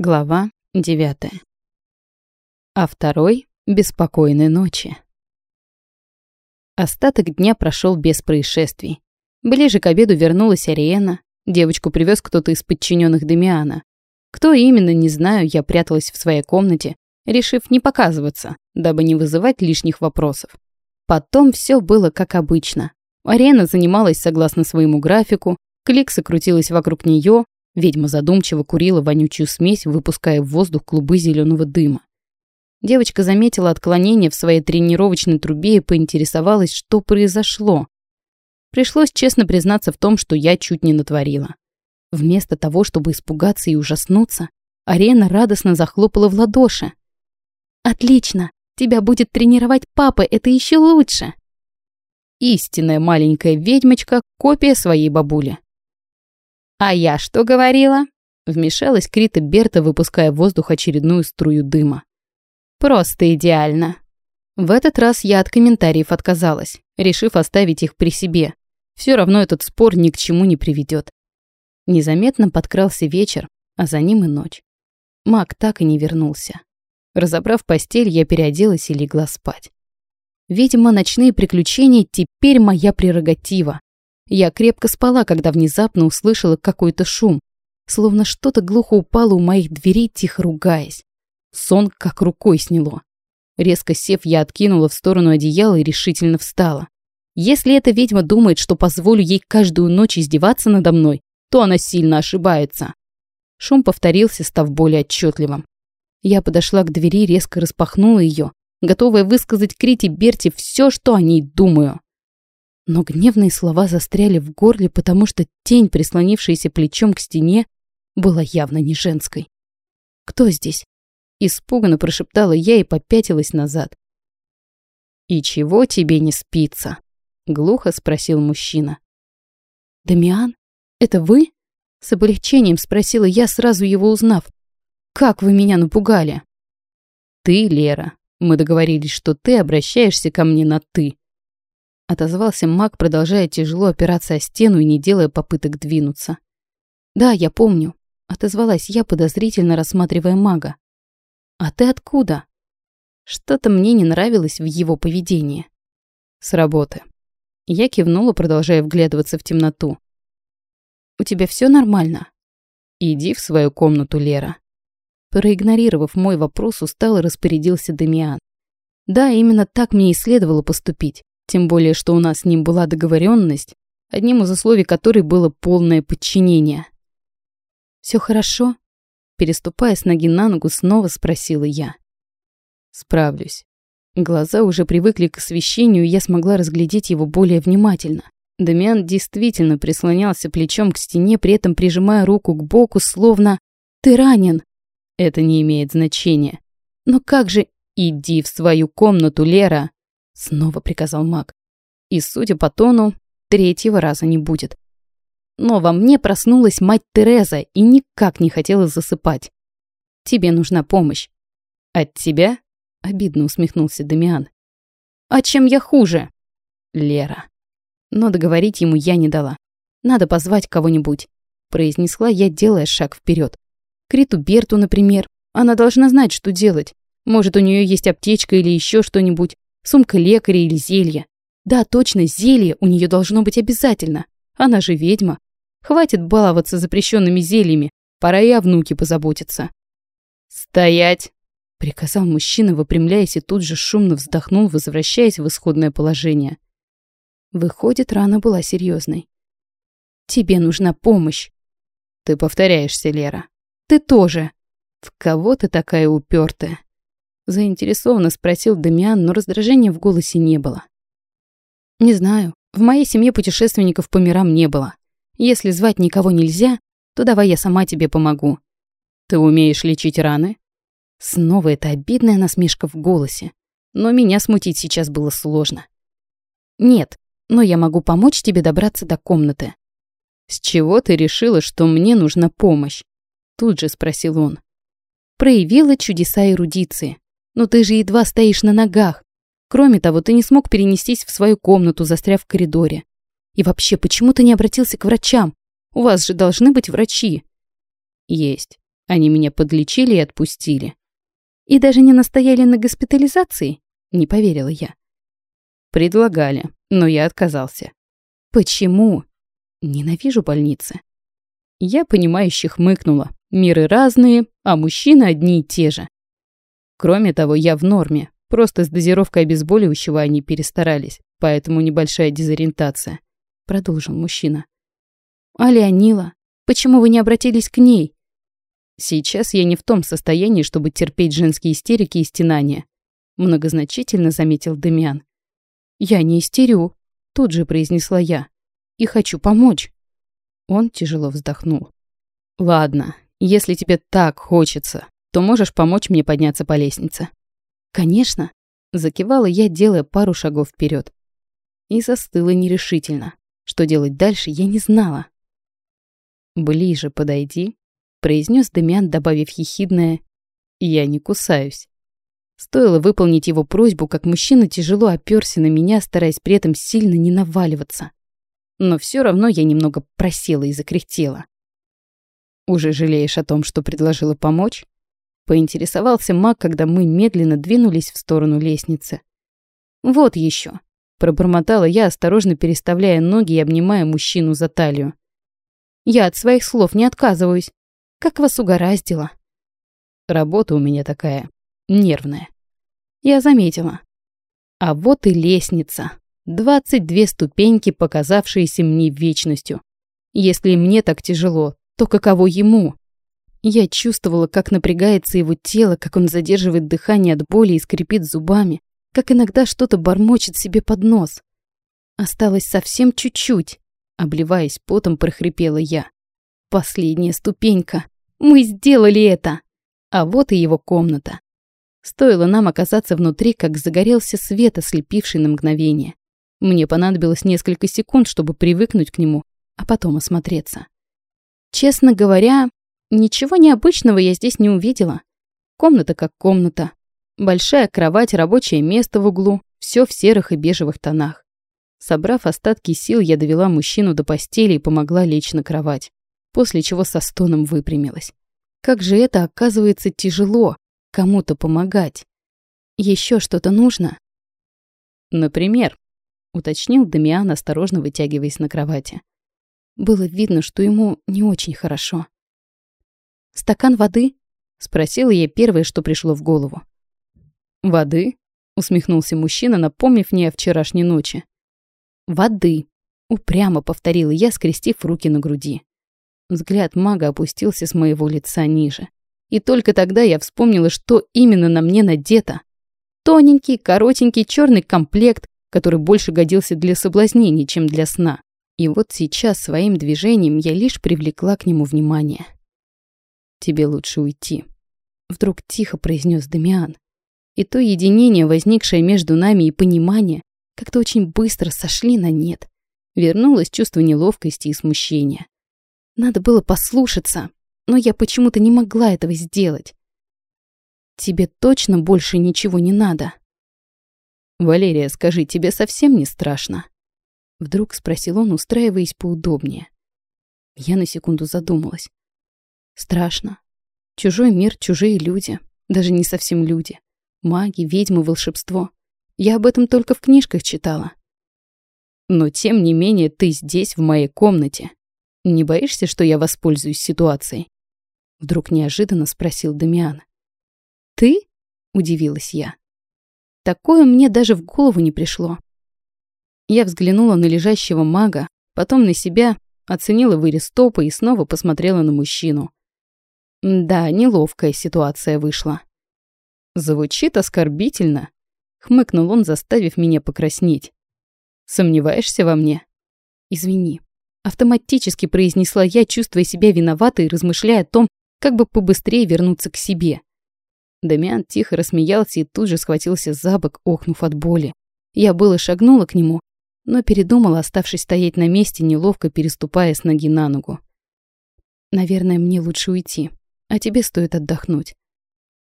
Глава девятая. А второй — беспокойной ночи. Остаток дня прошел без происшествий. Ближе к обеду вернулась Ариена. Девочку привез кто-то из подчиненных Демиана. Кто именно, не знаю, я пряталась в своей комнате, решив не показываться, дабы не вызывать лишних вопросов. Потом все было как обычно. Арена занималась согласно своему графику, Кликса крутилась вокруг нее, Ведьма задумчиво курила вонючую смесь, выпуская в воздух клубы зеленого дыма. Девочка заметила отклонение в своей тренировочной трубе и поинтересовалась, что произошло. Пришлось честно признаться в том, что я чуть не натворила. Вместо того, чтобы испугаться и ужаснуться, Арена радостно захлопала в ладоши. «Отлично! Тебя будет тренировать папа, это еще лучше!» Истинная маленькая ведьмочка – копия своей бабули. «А я что говорила?» Вмешалась Крита Берта, выпуская в воздух очередную струю дыма. «Просто идеально!» В этот раз я от комментариев отказалась, решив оставить их при себе. Все равно этот спор ни к чему не приведет. Незаметно подкрался вечер, а за ним и ночь. Маг так и не вернулся. Разобрав постель, я переоделась и легла спать. Видимо, ночные приключения теперь моя прерогатива. Я крепко спала, когда внезапно услышала какой-то шум, словно что-то глухо упало у моих дверей, тихо ругаясь. Сон как рукой сняло. Резко сев, я откинула в сторону одеяла и решительно встала. Если эта ведьма думает, что позволю ей каждую ночь издеваться надо мной, то она сильно ошибается. Шум повторился, став более отчетливым. Я подошла к двери, резко распахнула ее, готовая высказать Крите Берти все, что о ней думаю. Но гневные слова застряли в горле, потому что тень, прислонившаяся плечом к стене, была явно не женской. «Кто здесь?» Испуганно прошептала я и попятилась назад. «И чего тебе не спится?» Глухо спросил мужчина. «Дамиан? Это вы?» С облегчением спросила я, сразу его узнав. «Как вы меня напугали?» «Ты, Лера. Мы договорились, что ты обращаешься ко мне на «ты». Отозвался маг, продолжая тяжело опираться о стену и не делая попыток двинуться. «Да, я помню», — отозвалась я, подозрительно рассматривая мага. «А ты откуда?» Что-то мне не нравилось в его поведении. «С работы». Я кивнула, продолжая вглядываться в темноту. «У тебя все нормально?» «Иди в свою комнату, Лера». Проигнорировав мой вопрос, устало распорядился Дамиан. «Да, именно так мне и следовало поступить. Тем более, что у нас с ним была договоренность, одним из условий которой было полное подчинение. Все хорошо?» Переступая с ноги на ногу, снова спросила я. «Справлюсь». Глаза уже привыкли к освещению, и я смогла разглядеть его более внимательно. Дамиан действительно прислонялся плечом к стене, при этом прижимая руку к боку, словно «Ты ранен!» Это не имеет значения. Но как же «Иди в свою комнату, Лера!» Снова приказал маг. И, судя по тону, третьего раза не будет. Но во мне проснулась мать Тереза и никак не хотела засыпать. Тебе нужна помощь. От тебя? Обидно усмехнулся Дамиан. А чем я хуже? Лера. Но договорить ему я не дала. Надо позвать кого-нибудь, произнесла я, делая шаг вперед. Криту Берту, например. Она должна знать, что делать. Может, у нее есть аптечка или еще что-нибудь. Сумка лекаря или зелье. Да, точно, зелье у нее должно быть обязательно. Она же ведьма. Хватит баловаться запрещенными зельями. Пора и о внуке позаботиться. «Стоять!» — приказал мужчина, выпрямляясь и тут же шумно вздохнул, возвращаясь в исходное положение. Выходит, рана была серьезной. «Тебе нужна помощь!» «Ты повторяешься, Лера. Ты тоже!» «В кого ты такая упертая?» Заинтересованно спросил Дамиан, но раздражения в голосе не было. «Не знаю. В моей семье путешественников по мирам не было. Если звать никого нельзя, то давай я сама тебе помогу. Ты умеешь лечить раны?» Снова эта обидная насмешка в голосе. Но меня смутить сейчас было сложно. «Нет, но я могу помочь тебе добраться до комнаты». «С чего ты решила, что мне нужна помощь?» Тут же спросил он. Проявила чудеса эрудиции. Но ты же едва стоишь на ногах. Кроме того, ты не смог перенестись в свою комнату, застряв в коридоре. И вообще, почему ты не обратился к врачам? У вас же должны быть врачи. Есть. Они меня подлечили и отпустили. И даже не настояли на госпитализации? Не поверила я. Предлагали, но я отказался. Почему? Ненавижу больницы. Я понимающе хмыкнула. Миры разные, а мужчины одни и те же. Кроме того, я в норме. Просто с дозировкой обезболивающего они перестарались, поэтому небольшая дезориентация. Продолжил мужчина. А Леонила? Почему вы не обратились к ней? Сейчас я не в том состоянии, чтобы терпеть женские истерики и стенания. Многозначительно заметил Демиан. Я не истерю, тут же произнесла я. И хочу помочь. Он тяжело вздохнул. Ладно, если тебе так хочется, то можешь помочь мне подняться по лестнице. Конечно, закивала я, делая пару шагов вперед. И застыла нерешительно. Что делать дальше, я не знала. «Ближе подойди», — произнес Демиан, добавив ехидное «Я не кусаюсь». Стоило выполнить его просьбу, как мужчина тяжело оперся на меня, стараясь при этом сильно не наваливаться. Но все равно я немного просела и закряхтела. «Уже жалеешь о том, что предложила помочь?» Поинтересовался маг, когда мы медленно двинулись в сторону лестницы. «Вот еще», — пробормотала я, осторожно переставляя ноги и обнимая мужчину за талию. «Я от своих слов не отказываюсь. Как вас угораздило?» «Работа у меня такая, нервная». Я заметила. А вот и лестница. Двадцать две ступеньки, показавшиеся мне вечностью. Если мне так тяжело, то каково ему? Я чувствовала, как напрягается его тело, как он задерживает дыхание от боли и скрипит зубами, как иногда что-то бормочет себе под нос. Осталось совсем чуть-чуть. Обливаясь потом, прохрипела я. Последняя ступенька. Мы сделали это. А вот и его комната. Стоило нам оказаться внутри, как загорелся свет, ослепивший на мгновение. Мне понадобилось несколько секунд, чтобы привыкнуть к нему, а потом осмотреться. Честно говоря, ничего необычного я здесь не увидела. Комната как комната. Большая кровать, рабочее место в углу, все в серых и бежевых тонах. Собрав остатки сил, я довела мужчину до постели и помогла лечь на кровать, после чего со стоном выпрямилась. Как же это, оказывается, тяжело кому-то помогать. Еще что-то нужно? Например, уточнил Дамиан, осторожно вытягиваясь на кровати. Было видно, что ему не очень хорошо. «Стакан воды?» — спросила я первое, что пришло в голову. «Воды?» — усмехнулся мужчина, напомнив мне о вчерашней ночи. «Воды!» — упрямо повторила я, скрестив руки на груди. Взгляд мага опустился с моего лица ниже. И только тогда я вспомнила, что именно на мне надето. Тоненький, коротенький черный комплект, который больше годился для соблазнений, чем для сна. И вот сейчас своим движением я лишь привлекла к нему внимание. «Тебе лучше уйти», — вдруг тихо произнес Дамиан. И то единение, возникшее между нами, и понимание, как-то очень быстро сошли на нет. Вернулось чувство неловкости и смущения. Надо было послушаться, но я почему-то не могла этого сделать. «Тебе точно больше ничего не надо?» «Валерия, скажи, тебе совсем не страшно?» Вдруг спросил он, устраиваясь поудобнее. Я на секунду задумалась. Страшно. Чужой мир, чужие люди. Даже не совсем люди. Маги, ведьмы, волшебство. Я об этом только в книжках читала. Но тем не менее ты здесь, в моей комнате. Не боишься, что я воспользуюсь ситуацией? Вдруг неожиданно спросил Дамиан. Ты? Удивилась я. Такое мне даже в голову не пришло. Я взглянула на лежащего мага, потом на себя, оценила вырез топа и снова посмотрела на мужчину. Да, неловкая ситуация вышла. Звучит оскорбительно, хмыкнул он, заставив меня покраснеть. Сомневаешься во мне? Извини. Автоматически произнесла я, чувствуя себя виноватой и размышляя о том, как бы побыстрее вернуться к себе. Дамиан тихо рассмеялся и тут же схватился за бок, охнув от боли. Я было шагнула к нему, но передумала, оставшись стоять на месте, неловко переступая с ноги на ногу. «Наверное, мне лучше уйти, а тебе стоит отдохнуть».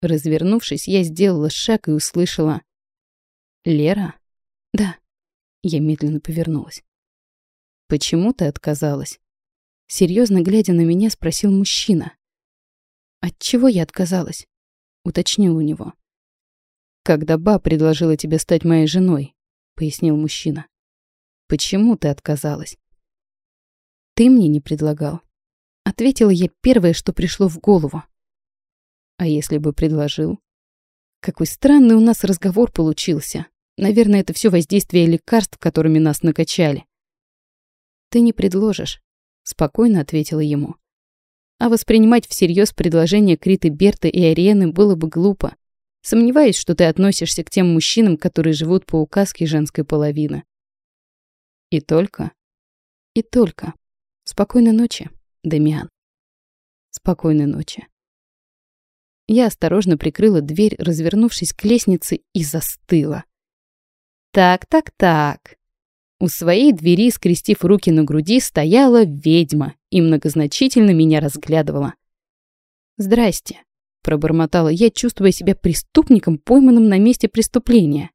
Развернувшись, я сделала шаг и услышала «Лера?» «Да». Я медленно повернулась. «Почему ты отказалась?» Серьезно глядя на меня, спросил мужчина. От чего я отказалась? Уточнил у него. Когда ба предложила тебе стать моей женой, пояснил мужчина. Почему ты отказалась? Ты мне не предлагал. Ответила я первое, что пришло в голову. А если бы предложил? Какой странный у нас разговор получился. Наверное, это все воздействие лекарств, которыми нас накачали. Ты не предложишь, спокойно ответила ему. А воспринимать всерьез предложение Криты Берты и Ариены было бы глупо. Сомневаюсь, что ты относишься к тем мужчинам, которые живут по указке женской половины. И только? И только. Спокойной ночи, Дамиан. Спокойной ночи. Я осторожно прикрыла дверь, развернувшись к лестнице, и застыла. Так, так, так. У своей двери, скрестив руки на груди, стояла ведьма и многозначительно меня разглядывала. «Здрасте», — пробормотала я, чувствуя себя преступником, пойманным на месте преступления.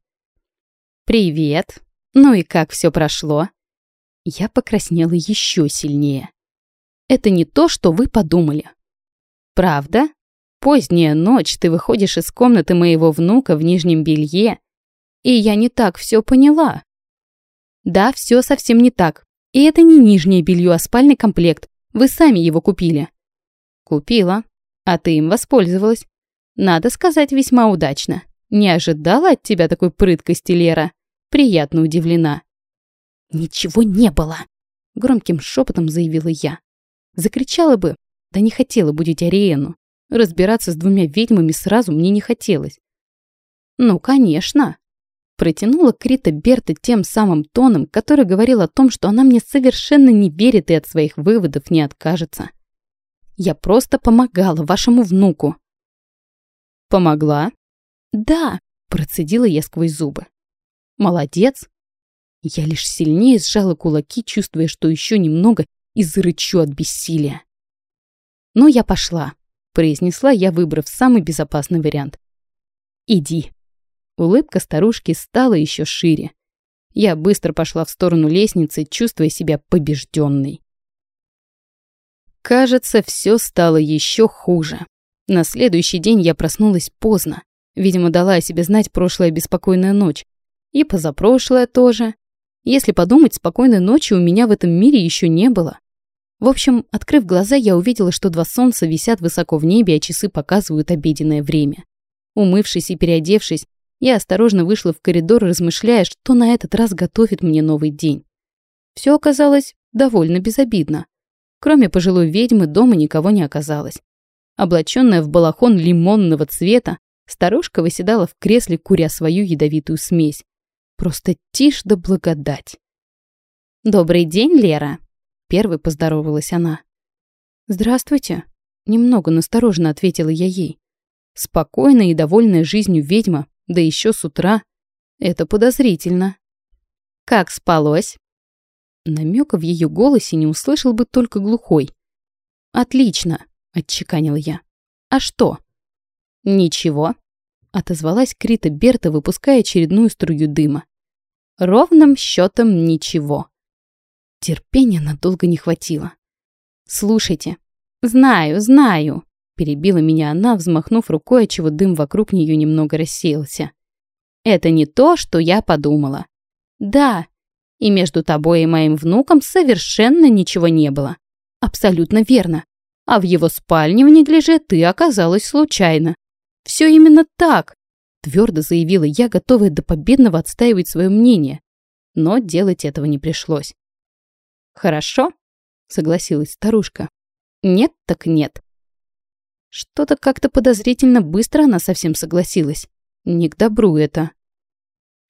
«Привет. Ну и как все прошло?» Я покраснела еще сильнее. «Это не то, что вы подумали». «Правда? Поздняя ночь, ты выходишь из комнаты моего внука в нижнем белье, и я не так все поняла». Да, все совсем не так. И это не нижнее белье, а спальный комплект. Вы сами его купили. Купила. А ты им воспользовалась. Надо сказать, весьма удачно. Не ожидала от тебя такой прыткости, Лера. Приятно удивлена. Ничего не было. Громким шепотом заявила я. Закричала бы, да не хотела будить Ариену. Разбираться с двумя ведьмами сразу мне не хотелось. Ну, конечно. Протянула Крита Берта тем самым тоном, который говорил о том, что она мне совершенно не верит и от своих выводов не откажется. «Я просто помогала вашему внуку». «Помогла?» «Да», — процедила я сквозь зубы. «Молодец». Я лишь сильнее сжала кулаки, чувствуя, что еще немного и зарычу от бессилия. «Ну, я пошла», — произнесла я, выбрав самый безопасный вариант. «Иди». Улыбка старушки стала еще шире. Я быстро пошла в сторону лестницы, чувствуя себя побежденной. Кажется, все стало еще хуже. На следующий день я проснулась поздно. Видимо, дала о себе знать прошлая беспокойная ночь. И позапрошлая тоже. Если подумать, спокойной ночи у меня в этом мире еще не было. В общем, открыв глаза, я увидела, что два солнца висят высоко в небе, а часы показывают обеденное время. Умывшись и переодевшись, я осторожно вышла в коридор, размышляя, что на этот раз готовит мне новый день. Все оказалось довольно безобидно. Кроме пожилой ведьмы, дома никого не оказалось. Облаченная в балахон лимонного цвета, старушка выседала в кресле, куря свою ядовитую смесь. Просто тишь да благодать. «Добрый день, Лера!» Первой поздоровалась она. «Здравствуйте!» Немного настороженно ответила я ей. Спокойная и довольная жизнью ведьма да еще с утра. Это подозрительно. Как спалось? Намека в ее голосе не услышал бы только глухой. «Отлично», — отчеканил я. «А что?» «Ничего», — отозвалась Крита Берта, выпуская очередную струю дыма. «Ровным счетом ничего». Терпения надолго не хватило. «Слушайте, знаю, знаю», Перебила меня она, взмахнув рукой, отчего дым вокруг нее немного рассеялся. «Это не то, что я подумала. Да, и между тобой и моим внуком совершенно ничего не было. Абсолютно верно. А в его спальне в неглиже ты оказалась случайно. Все именно так, твердо заявила я, готовая до победного отстаивать свое мнение. Но делать этого не пришлось. Хорошо, согласилась старушка. Нет так нет. Что-то как-то подозрительно быстро она совсем согласилась. Не к добру это.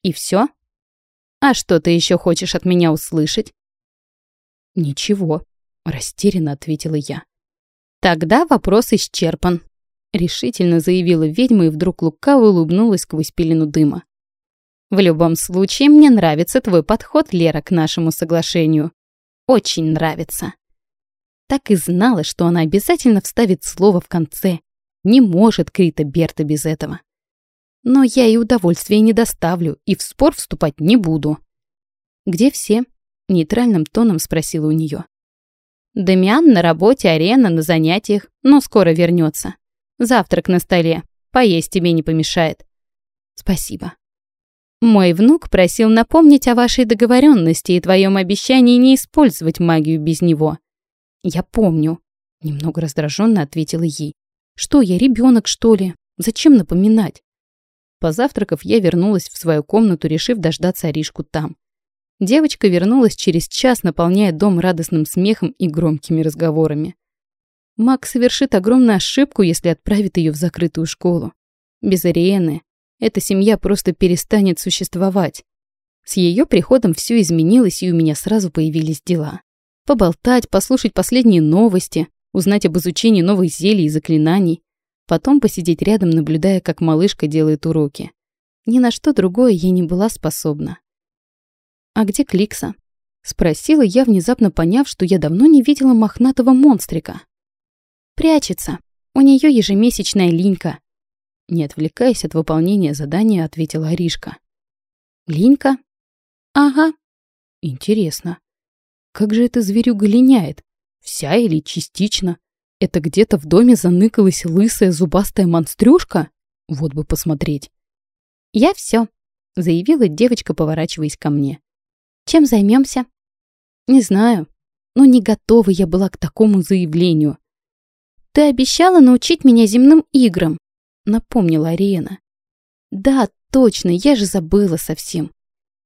И все? А что ты еще хочешь от меня услышать? Ничего, растерянно ответила я. Тогда вопрос исчерпан, решительно заявила ведьма и вдруг лукаво улыбнулась сквозь пелену дыма. В любом случае, мне нравится твой подход, Лера, к нашему соглашению. Очень нравится. Так и знала, что она обязательно вставит слово в конце. Не может Крита Берта без этого. Но я и удовольствия не доставлю, и в спор вступать не буду. «Где все?» — нейтральным тоном спросила у нее. «Дамиан на работе, Арена на занятиях, но скоро вернется. Завтрак на столе. Поесть тебе не помешает. Спасибо. Мой внук просил напомнить о вашей договоренности и твоем обещании не использовать магию без него. Я помню. Немного раздраженно ответила ей. Что я, ребенок, что ли? Зачем напоминать? Позавтракав, я вернулась в свою комнату, решив дождаться Аришку там. Девочка вернулась через час, наполняя дом радостным смехом и громкими разговорами. Макс совершит огромную ошибку, если отправит ее в закрытую школу. Без Ариены эта семья просто перестанет существовать. С ее приходом все изменилось, и у меня сразу появились дела. Поболтать, послушать последние новости, узнать об изучении новых зелий и заклинаний, потом посидеть рядом, наблюдая, как малышка делает уроки. Ни на что другое я не была способна. «А где Кликса?» — спросила я, внезапно поняв, что я давно не видела мохнатого монстрика. «Прячется. У нее ежемесячная линька». Не отвлекаясь от выполнения задания, ответила Аришка. «Линька?» «Ага». «Интересно. Как же эта зверюга линяет? Вся или частично? Это где-то в доме заныкалась лысая зубастая монстрюшка? Вот бы посмотреть. «Я все, заявила девочка, поворачиваясь ко мне. «Чем займемся? «Не знаю, но не готова я была к такому заявлению». «Ты обещала научить меня земным играм», — напомнила Ариена. «Да, точно, я же забыла совсем.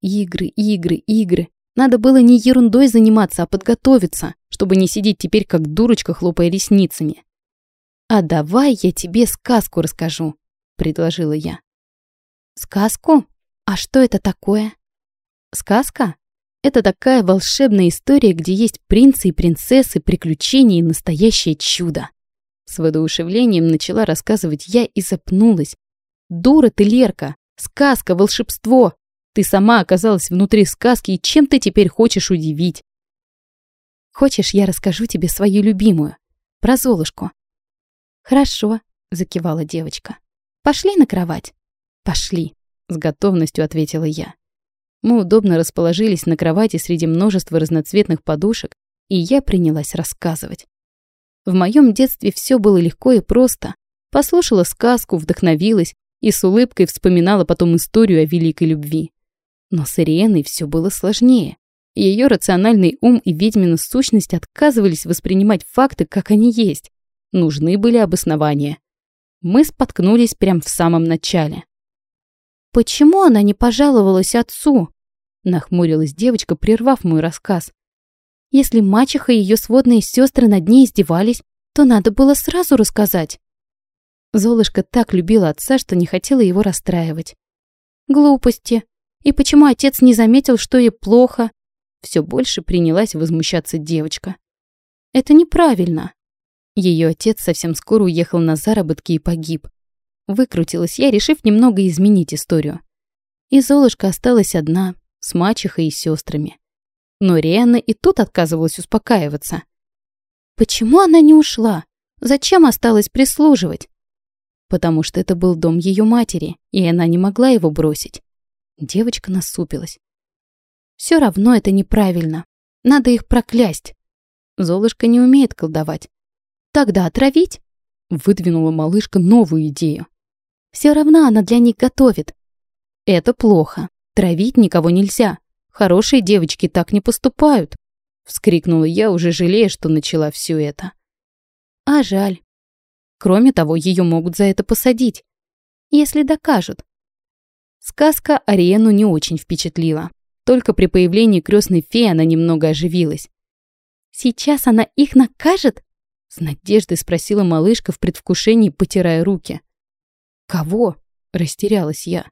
Игры, игры, игры. Надо было не ерундой заниматься, а подготовиться, чтобы не сидеть теперь как дурочка, хлопая ресницами. «А давай я тебе сказку расскажу», — предложила я. «Сказку? А что это такое?» «Сказка? Это такая волшебная история, где есть принцы и принцессы, приключения и настоящее чудо». С воодушевлением начала рассказывать я и запнулась. «Дура ты, Лерка! Сказка, волшебство! Ты сама оказалась внутри сказки, и чем ты теперь хочешь удивить? Хочешь, я расскажу тебе свою любимую? Про Золушку. Хорошо, закивала девочка. Пошли на кровать. Пошли, с готовностью ответила я. Мы удобно расположились на кровати среди множества разноцветных подушек, и я принялась рассказывать. В моем детстве все было легко и просто. Послушала сказку, вдохновилась и с улыбкой вспоминала потом историю о великой любви. Но с Ириэной все было сложнее. Ее рациональный ум и ведьмина сущность отказывались воспринимать факты, как они есть. Нужны были обоснования. Мы споткнулись прямо в самом начале. «Почему она не пожаловалась отцу?» Нахмурилась девочка, прервав мой рассказ. «Если мачеха и ее сводные сестры над ней издевались, то надо было сразу рассказать». Золушка так любила отца, что не хотела его расстраивать. «Глупости», и почему отец не заметил, что ей плохо? Все больше принялась возмущаться девочка. Это неправильно. Ее отец совсем скоро уехал на заработки и погиб. Выкрутилась я, решив немного изменить историю. И Золушка осталась одна, с мачехой и сестрами. Но Рианна и тут отказывалась успокаиваться. Почему она не ушла? Зачем осталась прислуживать? Потому что это был дом ее матери, и она не могла его бросить. Девочка насупилась. Все равно это неправильно. Надо их проклясть. Золушка не умеет колдовать. Тогда отравить? Выдвинула малышка новую идею. Все равно она для них готовит. Это плохо. Травить никого нельзя. Хорошие девочки так не поступают. Вскрикнула я, уже жалея, что начала все это. А жаль. Кроме того, ее могут за это посадить. Если докажут. Сказка Ариену не очень впечатлила. Только при появлении крестной феи она немного оживилась. «Сейчас она их накажет?» С надеждой спросила малышка в предвкушении, потирая руки. «Кого?» – растерялась я.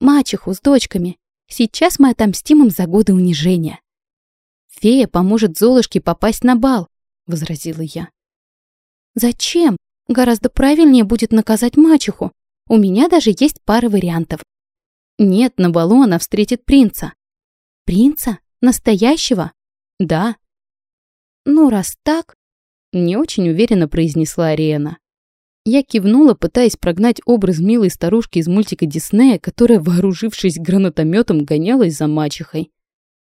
«Мачеху с дочками. Сейчас мы отомстим им за годы унижения». «Фея поможет Золушке попасть на бал», – возразила я. «Зачем? Гораздо правильнее будет наказать мачеху. У меня даже есть пара вариантов. Нет, на балу она встретит принца. Принца? Настоящего? Да. Ну, раз так... Не очень уверенно произнесла Ариэна. Я кивнула, пытаясь прогнать образ милой старушки из мультика Диснея, которая, вооружившись гранатометом, гонялась за мачехой.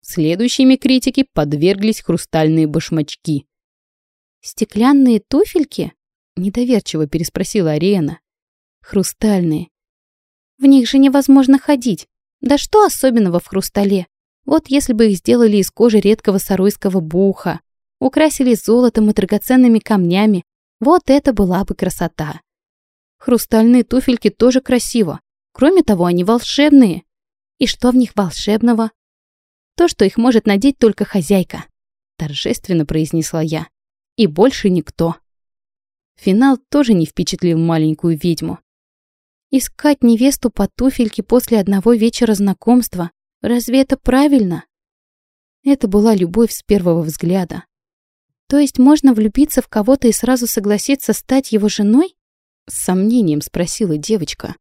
Следующими критики подверглись хрустальные башмачки. «Стеклянные туфельки?» Недоверчиво переспросила Ариэна. Хрустальные. В них же невозможно ходить. Да что особенного в хрустале? Вот если бы их сделали из кожи редкого саройского буха, украсили золотом и драгоценными камнями, вот это была бы красота. Хрустальные туфельки тоже красиво. Кроме того, они волшебные. И что в них волшебного? То, что их может надеть только хозяйка, торжественно произнесла я. И больше никто. Финал тоже не впечатлил маленькую ведьму. Искать невесту по туфельке после одного вечера знакомства, разве это правильно? Это была любовь с первого взгляда. То есть можно влюбиться в кого-то и сразу согласиться стать его женой? С сомнением спросила девочка.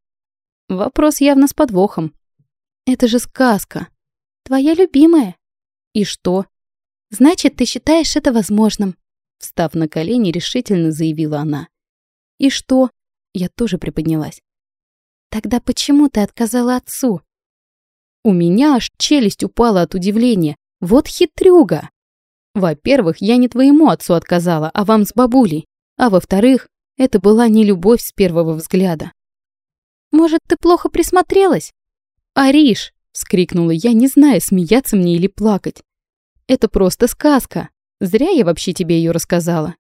Вопрос явно с подвохом. Это же сказка. Твоя любимая. И что? Значит, ты считаешь это возможным. Встав на колени, решительно заявила она. И что? Я тоже приподнялась. Тогда почему ты отказала отцу? У меня аж челюсть упала от удивления. Вот хитрюга. Во-первых, я не твоему отцу отказала, а вам с бабулей. А во-вторых, это была не любовь с первого взгляда. Может, ты плохо присмотрелась? Ариш, вскрикнула я, не зная, смеяться мне или плакать. Это просто сказка. Зря я вообще тебе ее рассказала.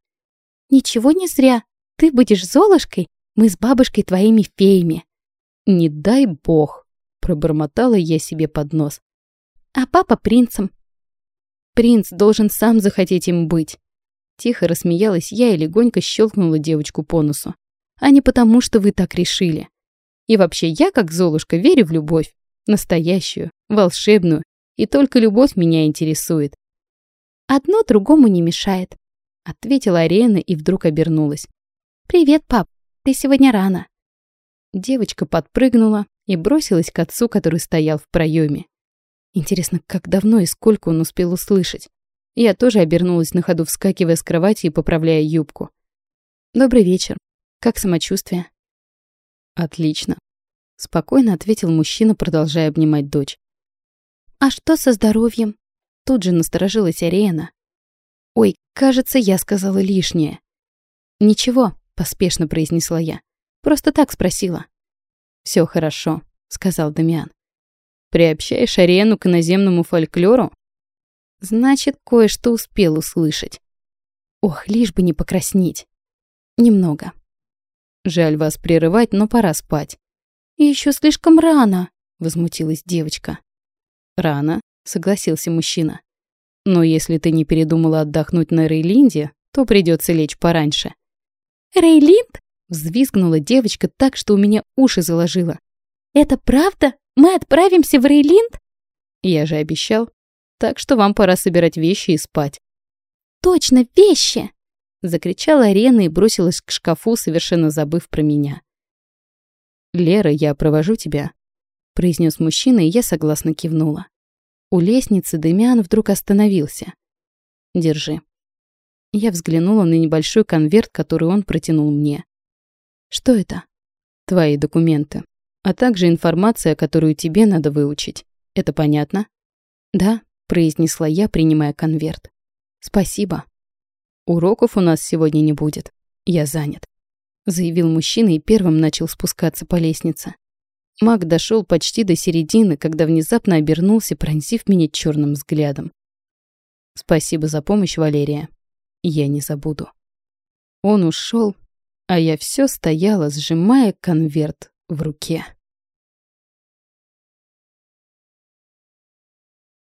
Ничего не зря. Ты будешь Золушкой, мы с бабушкой твоими феями. Не дай бог, пробормотала я себе под нос. А папа принцем. Принц должен сам захотеть им быть. Тихо рассмеялась я и легонько щелкнула девочку по носу. А не потому, что вы так решили. И вообще, я, как Золушка, верю в любовь. Настоящую, волшебную. И только любовь меня интересует. Одно другому не мешает. Ответила Арена и вдруг обернулась. «Привет, пап. Ты сегодня рано». Девочка подпрыгнула и бросилась к отцу, который стоял в проеме. Интересно, как давно и сколько он успел услышать. Я тоже обернулась на ходу, вскакивая с кровати и поправляя юбку. «Добрый вечер. Как самочувствие?» «Отлично», — спокойно ответил мужчина, продолжая обнимать дочь. «А что со здоровьем?» Тут же насторожилась Ариэна. «Ой, кажется, я сказала лишнее». «Ничего», — поспешно произнесла я. «Просто так спросила». «Всё хорошо», — сказал Дамиан. Приобщаешь арену к иноземному фольклору? Значит, кое-что успел услышать. Ох, лишь бы не покраснеть. Немного. Жаль вас прерывать, но пора спать. Еще слишком рано, возмутилась девочка. Рано, согласился мужчина. Но если ты не передумала отдохнуть на Рейлинде, то придется лечь пораньше. Рейлинд? Взвизгнула девочка так, что у меня уши заложило. Это правда? Мы отправимся в Рейлинд? Я же обещал. Так что вам пора собирать вещи и спать. Точно, вещи! Закричала Арена и бросилась к шкафу, совершенно забыв про меня. «Лера, я провожу тебя», — произнес мужчина, и я согласно кивнула. У лестницы Демиан вдруг остановился. «Держи». Я взглянула на небольшой конверт, который он протянул мне. «Что это?» «Твои документы», а также информация, которую тебе надо выучить. Это понятно? Да, произнесла я, принимая конверт. Спасибо. Уроков у нас сегодня не будет. Я занят, заявил мужчина и первым начал спускаться по лестнице. Маг дошел почти до середины, когда внезапно обернулся, пронзив меня черным взглядом. Спасибо за помощь, Валерия. Я не забуду. Он ушел, а я все стояла, сжимая конверт в руке.